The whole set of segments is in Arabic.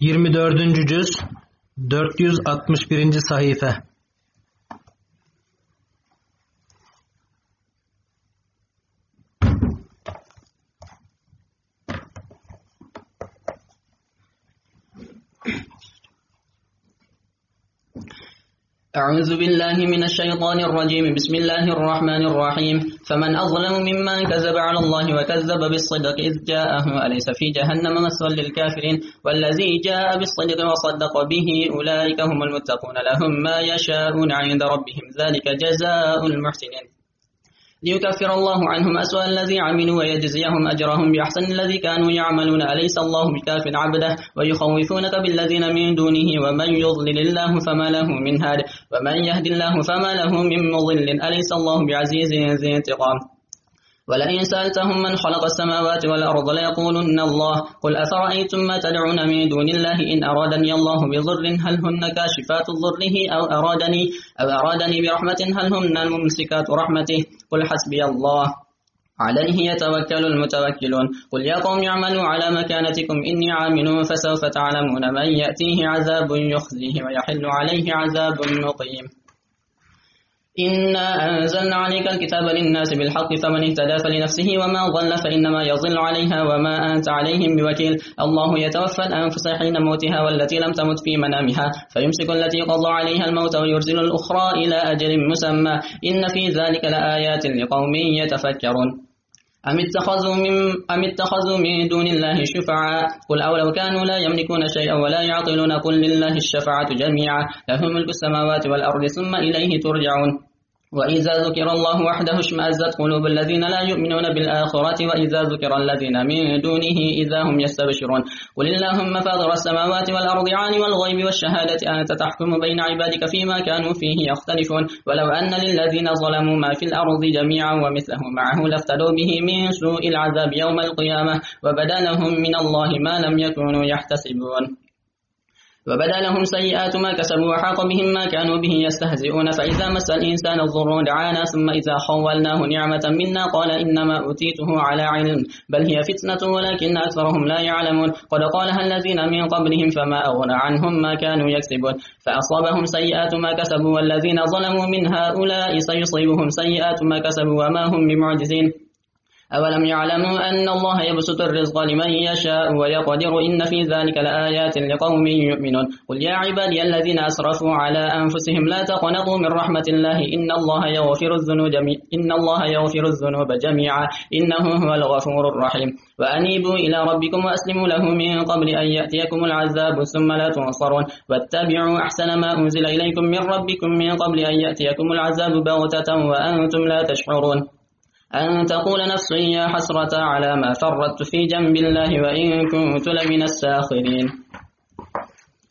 24. cüz 461. sayfa أعوذ بالله من الشيطان الرجيم. بسم الله الرحمن الرحيم. فمن أظلم ممن كذب على الله وكذب بالصدق إذ جاءه. أليس في جهنم مثوى للكافرين؟ والذي جاء بالصدق وصدق به أولئك هم المتقون. لهم ما يشاءون عند ربهم. ذلك جزاء المحسنين. ليكفر الله عنهم أسوأ الذي عملوا ويجزيهم أجرهم بأحسن الذي كانوا يعملون. أليس الله بكاف عبده؟ ويخوفونك بالذين من دونه ومن يضلل الله فما له من هاد ومن يهد الله فما له من مضل. أليس الله بعزيز ذي انتقام؟ ولئن سألتهم من خلق السماوات والأرض ليقولن الله. قل أفرأيتم ما تدعون من دون الله إن أرادني الله بضر هل هن كاشفات ضره أو أرادني, أو أرادني برحمة هل هن الممسكات رحمته؟ قل حسبي الله. عليه يتوكل المتوكلون. قل يا قوم اعملوا على مكانتكم إني عامل فسوف تعلمون من يأتيه عذاب يخزيه ويحل عليه عذاب مقيم. إنا أنزلنا عليك الكتاب للناس بالحق فمن اهتدى فلنفسه وما ضل فإنما يضل عليها وما أنت عليهم بوكيل الله يتوفى الأنفس حين موتها والتي لم تمت في منامها فيمسك التي قضى عليها الموت ويرسل الأخرى إلى أجل مسمى إن في ذلك لآيات لقوم يتفكرون أم اتخذوا من أم اتخذوا من دون الله شفعاء؟ قل أولو كانوا لا يملكون شيئا ولا يعقلون. قل لله الشفاعة جميعا له ملك السماوات والأرض ثم إليه ترجعون. وإذا ذكر الله وحده اشمأزت قلوب الذين لا يؤمنون بالآخرة وإذا ذكر الذين من دونه إذا هم يستبشرون. قل اللهم فاضر السماوات والأرض عالم الغيب والشهادة أنت تحكم بين عبادك فيما كانوا فيه يختلفون. ولو أن للذين ظلموا ما في الأرض جميعا ومثله معه لافتدوا به من سوء العذاب يوم القيامة وبدا لهم من الله ما لم يكونوا يحتسبون. وبدا لهم سيئات ما كسبوا وحاق بهم ما كانوا به يستهزئون. فإذا مس الإنسان الضر دعانا ثم إذا خولناه نعمة منا قال إنما أوتيته على علم بل هي فتنة ولكن أكثرهم لا يعلمون. قد قالها الذين من قبلهم فما أغنى عنهم ما كانوا يكسبون. فأصابهم سيئات ما كسبوا والذين ظلموا من هؤلاء سيصيبهم سيئات ما كسبوا وما هم بمعجزين. أولم يعلموا أن الله يبسط الرزق لمن يشاء ويقدر إن في ذلك لآيات لقوم يؤمنون قل يا عبادي الذين أسرفوا على أنفسهم لا تقنطوا من رحمة الله إن الله يغفر الذنوب إن الله يغفر الذنوب جميعا إنه هو الغفور الرحيم وأنيبوا إلى ربكم وأسلموا له من قبل أن يأتيكم العذاب ثم لا تنصرون واتبعوا أحسن ما أنزل إليكم من ربكم من قبل أن يأتيكم العذاب بغتة وأنتم لا تشعرون أن تقول نفس يا حسرة على ما فرطت في جنب الله وإن كنت لمن الساخرين.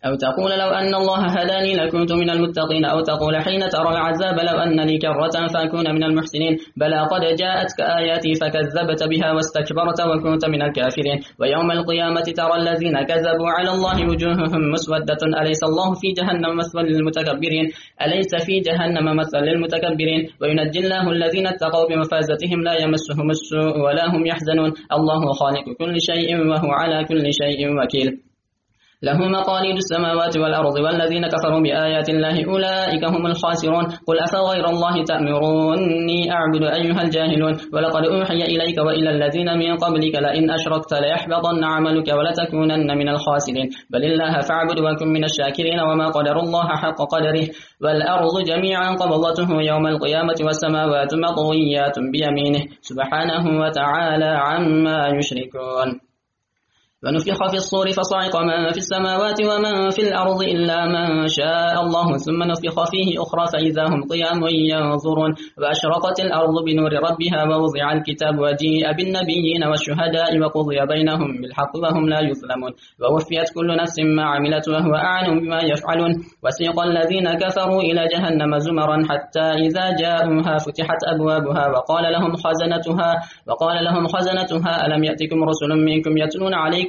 أو تقول لو أن الله هداني لكنت من المتقين أو تقول حين ترى العذاب لو أن لي كرة فأكون من المحسنين. بلى قد جاءتك آياتي فكذبت بها واستكبرت وكنت من الكافرين. ويوم القيامة ترى الذين كذبوا على الله وجوههم مسودة. أليس الله في جهنم مثوى للمتكبرين؟ أليس في جهنم مثوى للمتكبرين؟ وينجي الله الذين اتقوا بمفازتهم لا يمسهم السوء ولا هم يحزنون. الله خالق كل شيء وهو على كل شيء وكيل. له مقاليد السماوات والأرض والذين كفروا بآيات الله أولئك هم الخاسرون. قل أفغير الله تأمروني أعبد أيها الجاهلون. ولقد أوحي إليك وإلى الذين من قبلك لئن أشركت ليحبطن عملك ولتكونن من الخاسرين. بل الله فاعبد وكن من الشاكرين وما قدر الله حق قدره. والأرض جميعا قبضته يوم القيامة والسماوات مطويات بيمينه. سبحانه وتعالى عما يشركون. ونفخ في الصور فصعق من في السماوات ومن في الأرض إلا من شاء الله. ثم نفخ فيه أخرى فإذا هم قيام ينظرون. وأشرقت الأرض بنور ربها ووضع الكتاب وجيء بالنبيين والشهداء وقضي بينهم بالحق وهم لا يظلمون. ووفيت كل نفس ما عملت وهو أعلم بما يفعلون. وسيق الذين كفروا إلى جهنم زمرا حتى إذا جاءوها فتحت أبوابها وقال لهم خزنتها وقال لهم خزنتها ألم يأتكم رسل منكم يتلون عليكم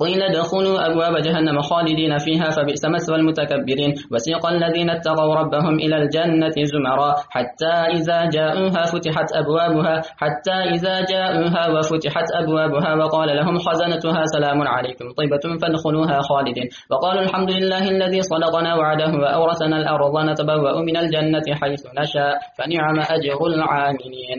قيل ادخلوا أبواب جهنم خالدين فيها فبئس مثوى المتكبرين. وسيق الذين اتقوا ربهم إلى الجنة زمرا حتى إذا جاءوها فتحت أبوابها حتى إذا جاءوها وفتحت أبوابها وقال لهم خزنتها سلام عليكم طيبة فادخلوها خالدين. وقالوا الحمد لله الذي صدقنا وعده وأورثنا الأرض نتبوأ من الجنة حيث نشاء فنعم أجر العاملين.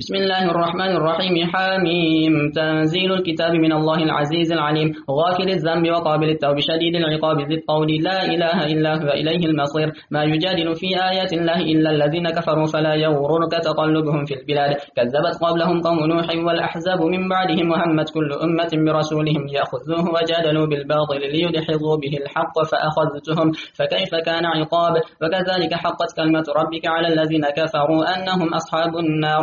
بسم الله الرحمن الرحيم. حاميم تنزيل الكتاب من الله العزيز العليم. غافل الذنب وقابل التوب. شديد العقاب. ذي الطول. لا إله إلا هو. إليه المصير. ما يجادل في آيات الله إلا الذين كفروا. فلا يغررك تقلبهم في البلاد. كذبت قبلهم قوم نوح والأحزاب من بعدهم. وهمت كل أمة برسولهم. ليأخذوه وجادلوا بالباطل ليدحضوا به الحق فأخذتهم. فكيف كان عقاب؟ وكذلك حقت كلمة ربك على الذين كفروا أنهم أصحاب النار.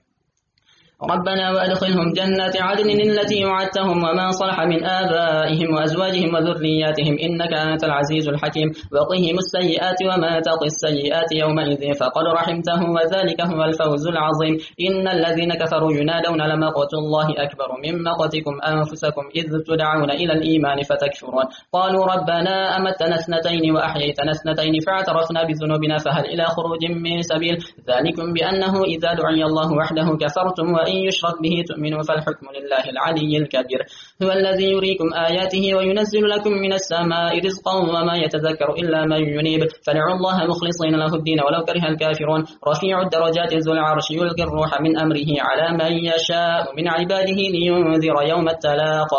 ربنا وأدخلهم جنات عدن التي وعدتهم وما صلح من آبائهم وأزواجهم وذرياتهم إنك أنت العزيز الحكيم. وقهم السيئات وما تقي السيئات يومئذ فقد رحمته وذلك هو الفوز العظيم. إن الذين كفروا ينادون لمقت الله أكبر من مقتكم أنفسكم إذ تدعون إلى الإيمان فتكفرون. قالوا ربنا أمتنا اثنتين وأحييتنا اثنتين فاعترفنا بذنوبنا فهل إلى خروج من سبيل ذلكم بأنه إذا دعي الله وحده كفرتم وإن وإن يشرك به تؤمنوا فالحكم لله العلي الكبير. هو الذي يريكم آياته وينزل لكم من السماء رزقا وما يتذكر إلا من ينيب. فدعوا الله مخلصين له الدين ولو كره الكافرون. رفيع الدرجات ذو العرش يلقي الروح من أمره على من يشاء من عباده لينذر يوم التلاق.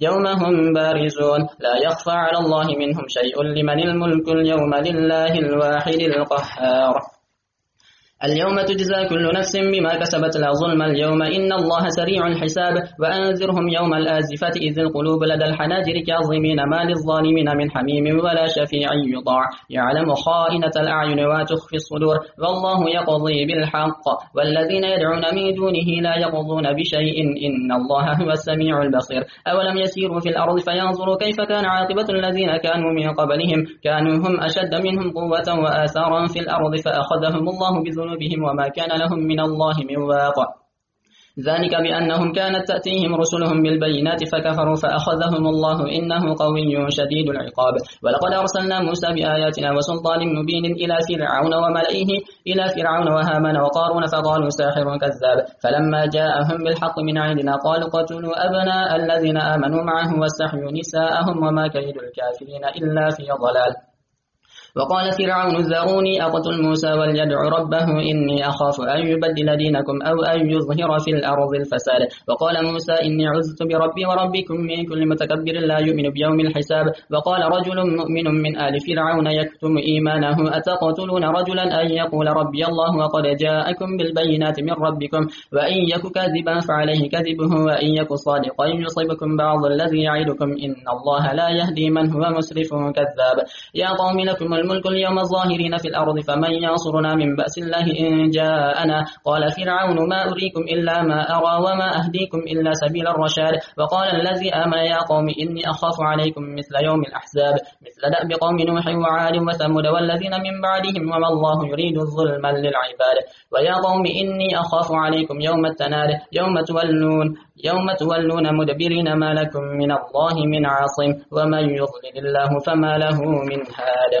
يوم هم بارزون. لا يخفى على الله منهم شيء لمن الملك اليوم لله الواحد القهار. اليوم تجزى كل نفس بما كسبت لا ظلم اليوم. إن الله سريع الحساب. وأنذرهم يوم الآزفة إذ القلوب لدى الحناجر كاظمين. ما للظالمين من حميم ولا شفيع يطاع يعلم خائنة الأعين وتخفي الصدور. والله يقضي بالحق. والذين يدعون من دونه لا يقضون بشيء. إن الله هو السميع البصير. أولم يسيروا في الأرض فينظروا كيف كان عاقبة الذين كانوا من قبلهم. كانوا هم أشد منهم قوة وآثارا في الأرض. فأخذهم الله بذنوبهم. ذنوبهم وما كان لهم من الله من واقع ذلك بأنهم كانت تأتيهم رسلهم بالبينات فكفروا فأخذهم الله إنه قوي شديد العقاب. ولقد أرسلنا موسى بآياتنا وسلطان مبين إلى فرعون وملئه إلى فرعون وهامان وقارون فقالوا ساحر كذاب. فلما جاءهم بالحق من عندنا قالوا قتلوا أبناء الذين آمنوا معه واستحيوا نساءهم وما كيد الكافرين إلا في ضلال. وقال فرعون ذروني أقتل موسى وليدع ربه إني أخاف أن يبدل دينكم أو أن يظهر في الأرض الفساد. وقال موسى إني عزت بربي وربكم من كل متكبر لا يؤمن بيوم الحساب. وقال رجل مؤمن من آل فرعون يكتم إيمانه أتقتلون رجلا أن يقول ربي الله وقد جاءكم بالبينات من ربكم؟ وإن يك كذبا فعليه كذبه وإن يك صادقا يصيبكم بعض الذي يعدكم. إن الله لا يهدي من هو مسرف كذاب. يا قوم لكم الملك اليوم الظاهرين في الأرض فمن ينصرنا من بأس الله إن جاءنا؟ قال فرعون ما أريكم إلا ما أرى وما أهديكم إلا سبيل الرشاد. وقال الذي آمن يا قوم إني أخاف عليكم مثل يوم الأحزاب مثل دأب قوم نوح وعاد وثمود والذين من بعدهم وما الله يريد الظلم للعباد. ويا قوم إني أخاف عليكم يوم التناد يوم تولون يوم تولون مدبرين ما لكم من الله من عاصم ومن يضلل الله فما له من هاد.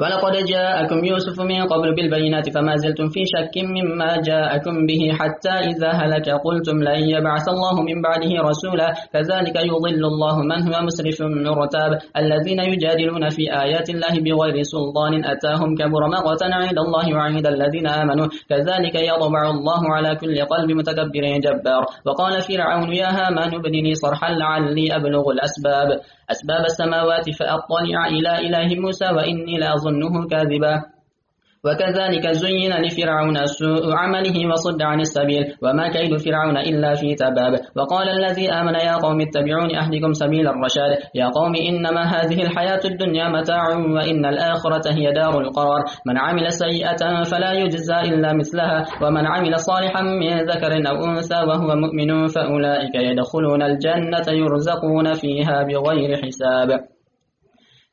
ولقد جاءكم يوسف من قبل بالبينات فما زلتم في شك مما جاءكم به حتى إذا هلك. قلتم لن يبعث الله من بعده رسولا. كذلك يضل الله من هو مسرف مرتاب. الذين يجادلون في آيات الله بغير سلطان أتاهم كبر مقتا عند الله وعند الذين آمنوا. كذلك يطبع الله على كل قلب متكبر جبار. وقال فرعون يا هامان ابنني صرحا لعلي أبلغ الأسباب. أسباب السماوات فأطلع إلى إله موسى وإني لأظنه كاذبا. وكذلك زين لفرعون سوء عمله وصد عن السبيل وما كيد فرعون إلا في تباب. وقال الذي آمن يا قوم اتبعون أهدكم سبيل الرشاد. يا قوم إنما هذه الحياة الدنيا متاع وإن الآخرة هي دار القرار. من عمل سيئة فلا يجزى إلا مثلها ومن عمل صالحا من ذكر أو أنثى وهو مؤمن فأولئك يدخلون الجنة يرزقون فيها بغير حساب.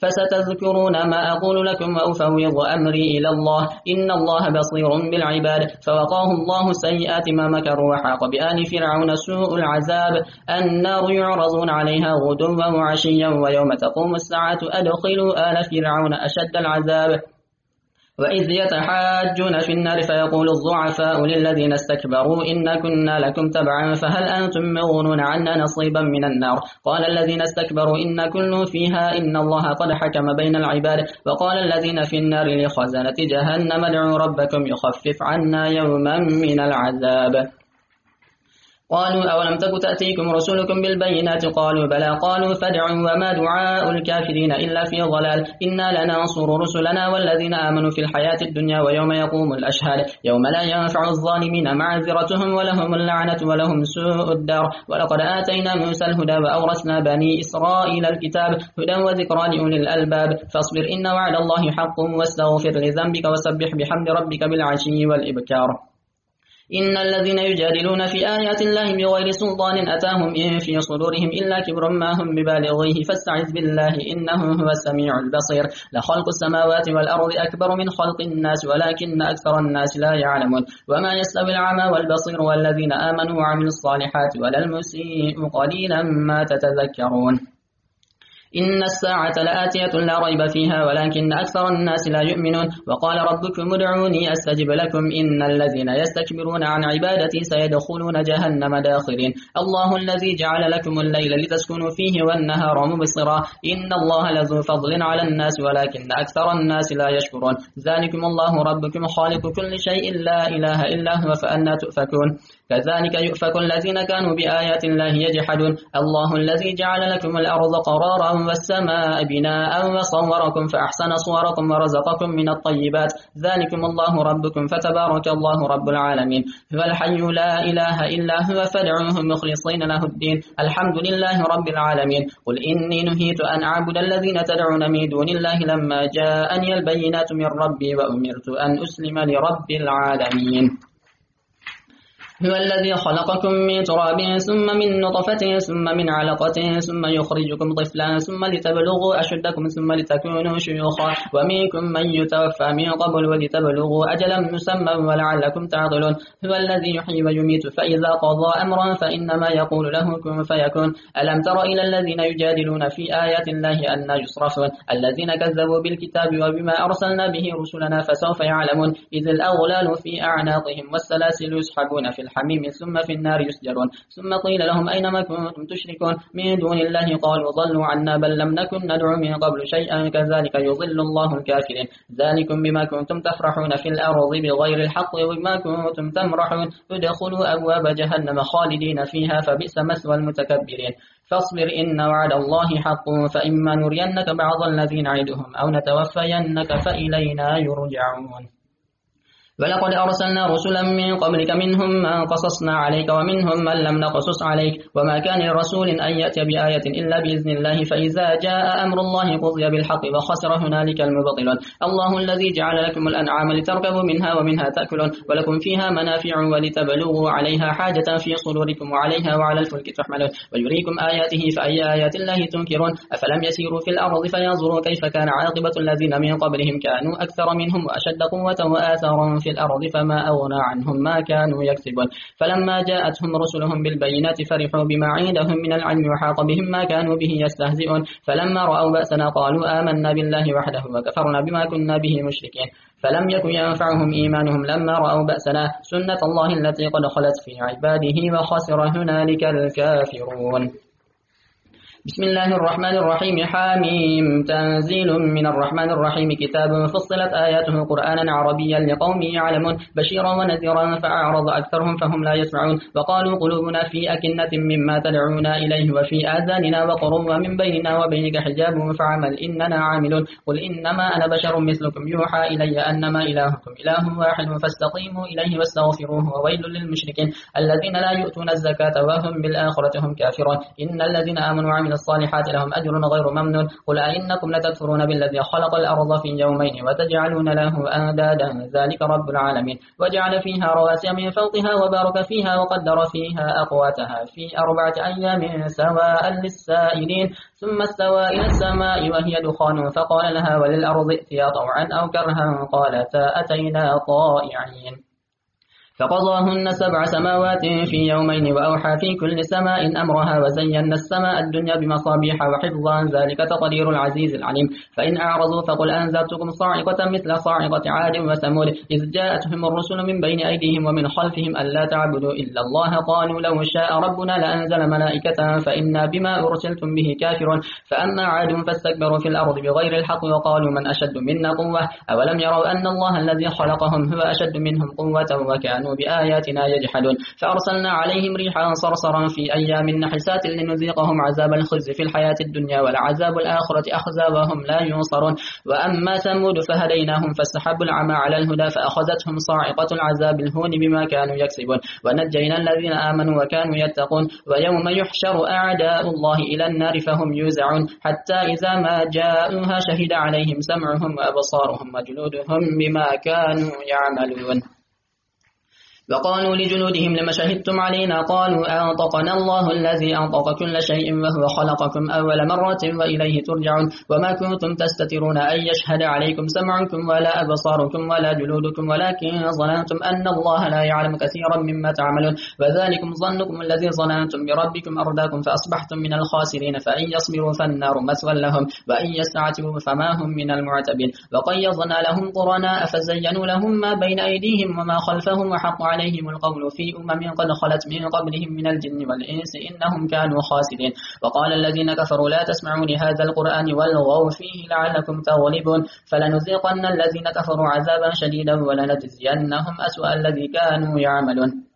فستذكرون ما أقول لكم وأفوض أمري إلى الله. إن الله بصير بالعباد. فوقاه الله سيئات ما مكروا وحاق بآل فرعون سوء العذاب. النار يعرضون عليها غدوا وعشيا ويوم تقوم الساعة. أدخلوا آل فرعون أشد العذاب. وإذ يتحاجون في النار فيقول الضعفاء للذين استكبروا إن كنا لكم تبعا فهل أنتم مغنون عنا نصيبا من النار قال الذين استكبروا إن كل فيها إن الله قد حكم بين العباد وقال الذين في النار لخزنة جهنم ادعوا ربكم يخفف عنا يوما من العذاب قالوا أولم تك تأتيكم رسولكم بالبينات؟ قالوا بلى. قالوا فادعوا وما دعاء الكافرين إلا في ضلال. إنا لننصر رسلنا والذين آمنوا في الحياة الدنيا ويوم يقوم الأشهاد. يوم لا ينفع الظالمين معذرتهم ولهم اللعنة ولهم سوء الدار. ولقد آتينا موسى الهدى وأورثنا بني إسرائيل الكتاب هدى وذكرى لأولي الألباب. فاصبر إن وعد الله حق واستغفر لذنبك وسبح بحمد ربك بالعشي والإبكار. إن الذين يجادلون في آيات الله بغير سلطان أتاهم إن في صدورهم إلا كبر ما هم ببالغيه فاستعذ بالله إنه هو السميع البصير. لخلق السماوات والأرض أكبر من خلق الناس ولكن أكثر الناس لا يعلمون. وما يستوي العمى والبصير والذين آمنوا وعملوا الصالحات ولا المسيء قليلا ما تتذكرون. إن الساعة لآتية لا ريب فيها ولكن أكثر الناس لا يؤمنون وقال ربكم ادعوني أستجب لكم إن الذين يستكبرون عن عبادتي سيدخلون جهنم داخرين الله الذي جعل لكم الليل لتسكنوا فيه والنهار مبصرا إن الله لذو فضل على الناس ولكن أكثر الناس لا يشكرون ذلكم الله ربكم خالق كل شيء لا إله إلا هو فأنا تؤفكون كذلك يؤفك الذين كانوا بآيات الله يجحدون. الله الذي جعل لكم الأرض قرارا والسماء بناء وصوركم فأحسن صوركم ورزقكم من الطيبات. ذلكم الله ربكم فتبارك الله رب العالمين. هو الحي لا إله إلا هو فادعوه مخلصين له الدين. الحمد لله رب العالمين. قل إني نهيت أن أعبد الذين تدعون من دون الله لما جاءني البينات من ربي وأمرت أن أسلم لرب العالمين. هو الذي خلقكم من تراب ثم من نطفة ثم من علقة ثم يخرجكم طفلا ثم لتبلغوا أشدكم ثم لتكونوا شيوخا ومنكم من يتوفى من قبل ولتبلغوا أجلا مسمى ولعلكم تعقلون. هو الذي يحيي ويميت فإذا قضى أمرا فإنما يقول له كن فيكون. ألم تر إلى الذين يجادلون في آيات الله أن يصرفون؟ الذين كذبوا بالكتاب وبما أرسلنا به رسلنا فسوف يعلمون. إذ الأغلال في أعناقهم والسلاسل يسحبون في الحميم ثم في النار يسجرون. ثم قيل لهم أين ما كنتم تشركون؟ من دون الله قالوا ضلوا عنا بل لم نكن ندعو من قبل شيئا. كذلك يضل الله الكافرين. ذلكم بما كنتم تفرحون في الأرض بغير الحق وبما كنتم تمرحون. ادخلوا أبواب جهنم خالدين فيها فبئس مثوى المتكبرين. فاصبر إن وعد الله حق. فإما نرينك بعض الذين نعدهم أو نتوفينك فإلينا يرجعون. ولقد أرسلنا رسلا من قبلك منهم من قصصنا عليك ومنهم من لم نقصص عليك. وما كان لرسول أن يأتي بآية إلا بإذن الله فإذا جاء أمر الله قضي بالحق وخسر هنالك المبطلون. الله الذي جعل لكم الأنعام لتركبوا منها ومنها تأكلون ولكم فيها منافع ولتبلغوا عليها حاجة في صدوركم وعليها وعلى الفلك تحملون. ويريكم آياته فأي آيات الله تنكرون؟ أفلم يسيروا في الأرض فينظروا كيف كان عاقبة الذين من قبلهم؟ كانوا أكثر منهم وأشد قوة وآثارا في الأرض فما أغنى عنهم ما كانوا يكسبون. فلما جاءتهم رسلهم بالبينات فرحوا بما عندهم من العلم وحاق بهم ما كانوا به يستهزئون. فلما رأوا بأسنا قالوا آمنا بالله وحده وكفرنا بما كنا به مشركين. فلم يكن ينفعهم إيمانهم لما رأوا بأسنا سنة الله التي قد خلت في عباده وخسر هنالك الكافرون. بسم الله الرحمن الرحيم. حاميم تنزيل من الرحمن الرحيم. كتاب فصلت آياته قرآنا عربيا لقوم يعلمون. بشيرا ونذيرا فأعرض أكثرهم فهم لا يسمعون. وقالوا قلوبنا في أكنة مما تدعونا إليه وفي آذاننا وقر ومن بيننا وبينك حجاب فعمل إننا عاملون. قل إنما أنا بشر مثلكم. يوحى إلي أنما إلهكم. إله واحد فاستقيموا إليه واستغفروه. وويل للمشركين. الذين لا يؤتون الزكاة وهم بالآخرة هم كافرون. إن الذين آمنوا وعملوا الصالحات لهم أجر غير ممنون. قل أئنكم لتكفرون بالذي خلق الأرض في يومين وتجعلون له أندادا. ذلك رب العالمين. وجعل فيها رواسي من فوقها وبارك فيها وقدر فيها أقواتها في أربعة أيام سواء للسائلين. ثم استوى إلى السماء وهي دخان فقال لها وللأرض ائتيا طوعا أو كرها. قالتا أتينا طائعين. فقضاهن سبع سماوات في يومين وأوحى في كل سماء أمرها وزينا السماء الدنيا بمصابيح وحفظا. ذلك تقدير العزيز العليم. فإن أعرضوا فقل أنذرتكم صاعقة مثل صاعقة عاد وثمود. إذ جاءتهم الرسل من بين أيديهم ومن خلفهم ألا تعبدوا إلا الله. قالوا لو شاء ربنا لأنزل ملائكة فإنا بما أرسلتم به كافرون. فأما عاد فاستكبروا في الأرض بغير الحق وقالوا من أشد منا قوة. أولم يروا أن الله الذي خلقهم هو أشد منهم قوة وكانوا كانوا بآياتنا يجحدون. فأرسلنا عليهم ريحا صرصرا في أيام نحسات لنذيقهم عذاب الخزي في الحياة الدنيا والعذاب الآخرة أخزى وهم لا ينصرون. وأما ثمود فهديناهم فاستحبوا العمى على الهدى فأخذتهم صاعقة العذاب الهون بما كانوا يكسبون. ونجينا الذين آمنوا وكانوا يتقون. ويوم يحشر أعداء الله إلى النار فهم يوزعون. حتى إذا ما جاءوها شهد عليهم سمعهم وأبصارهم وجلودهم بما كانوا يعملون. وقالوا لجنودهم لما شهدتم علينا قالوا أنطقنا الله الذي أنطق كل شيء وهو خلقكم أول مرة وإليه ترجعون وما كنتم تستترون أن يشهد عليكم سمعكم ولا أبصاركم ولا جلودكم ولكن ظننتم أن الله لا يعلم كثيرا مما تعملون وذلكم ظنكم الذي ظننتم بربكم أرداكم فأصبحتم من الخاسرين فإن يصبروا فالنار مسوى لهم وإن يستعتبوا فما هم من المعتبين وقيضنا لهم قرناء فزينوا لهم ما بين أيديهم وما خلفهم وحق عليهم القول في أمم قد خلت من قبلهم من الجن والإنس إنهم كانوا خاسرين. وقال الذين كفروا لا تسمعوا لهذا القرآن والغوا فيه لعلكم تغلبون. فلنذيقن الذين كفروا عذابا شديدا ولنجزينهم أسوأ الذي كانوا يعملون.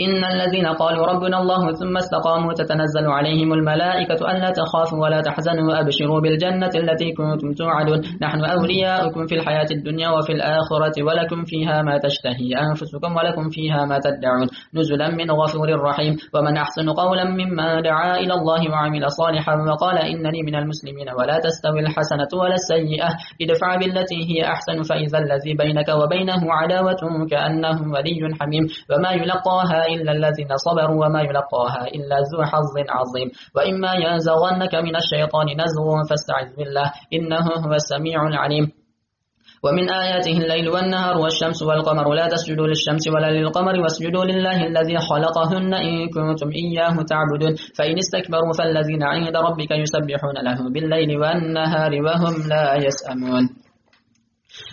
إن الذين قالوا ربنا الله ثم استقاموا تتنزل عليهم الملائكة ألا تخافوا ولا تحزنوا وأبشروا بالجنة التي كنتم توعدون. نحن أولياؤكم في الحياة الدنيا وفي الآخرة ولكم فيها ما تشتهي أنفسكم ولكم فيها ما تدعون. نزلا من غفور رحيم. ومن أحسن قولا مما دعا إلى الله وعمل صالحا وقال إنني من المسلمين ولا تستوي الحسنة ولا السيئة. ادفع بالتي هي أحسن فإذا الذي بينك وبينه عداوة كأنه ولي حميم. وما يلقاها إلا الذين صبروا وما يلقاها إلا ذو حظ عظيم. وإما ينزغنك من الشيطان نزغ فاستعذ بالله إنه هو السميع العليم. ومن آياته الليل والنهار والشمس والقمر. لا تسجدوا للشمس ولا للقمر واسجدوا لله الذي خلقهن إن كنتم إياه تعبدون. فإن استكبروا فالذين عند ربك يسبحون له بالليل والنهار وهم لا يسأمون.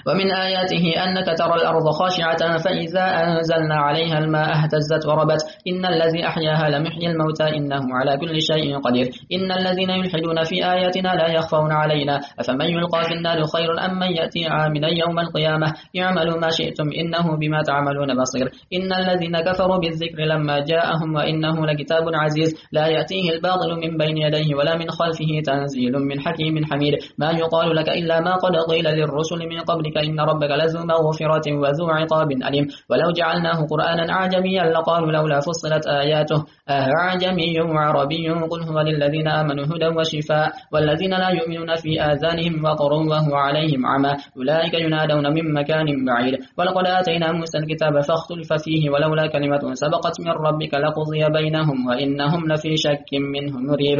ومن آياته أنك ترى الأرض خاشعة فإذا أنزلنا عليها الماء اهتزت وربت. إن الذي أحياها لمحيي الموتى إنه على كل شيء قدير. إن الذين يلحدون في آياتنا لا يخفون علينا. أفمن يلقى في النار خير أم من يأتي عاملا يوم القيامة؟ يعملوا ما شئتم إنه بما تعملون بصير. إن الذين كفروا بالذكر لما جاءهم وإنه لكتاب عزيز. لا يأتيه الباطل من بين يديه ولا من خلفه تنزيل من حكيم حميد. ما يقال لك إلا ما قد قيل للرسل من قبلك إن ربك لذو مغفرة وذو عقاب أليم. ولو جعلناه قرآنا أعجميا لقالوا لولا فصلت آياته. أعجمي وعربي قل هو للذين آمنوا هدى وشفاء. والذين لا يؤمنون في آذانهم وقر وهو عليهم عمى. أولئك ينادون من مكان بعيد. ولقد آتينا موسى الكتاب فاختلف فيه ولولا كلمة سبقت من ربك لقضي بينهم وإنهم لفي شك منه مريب.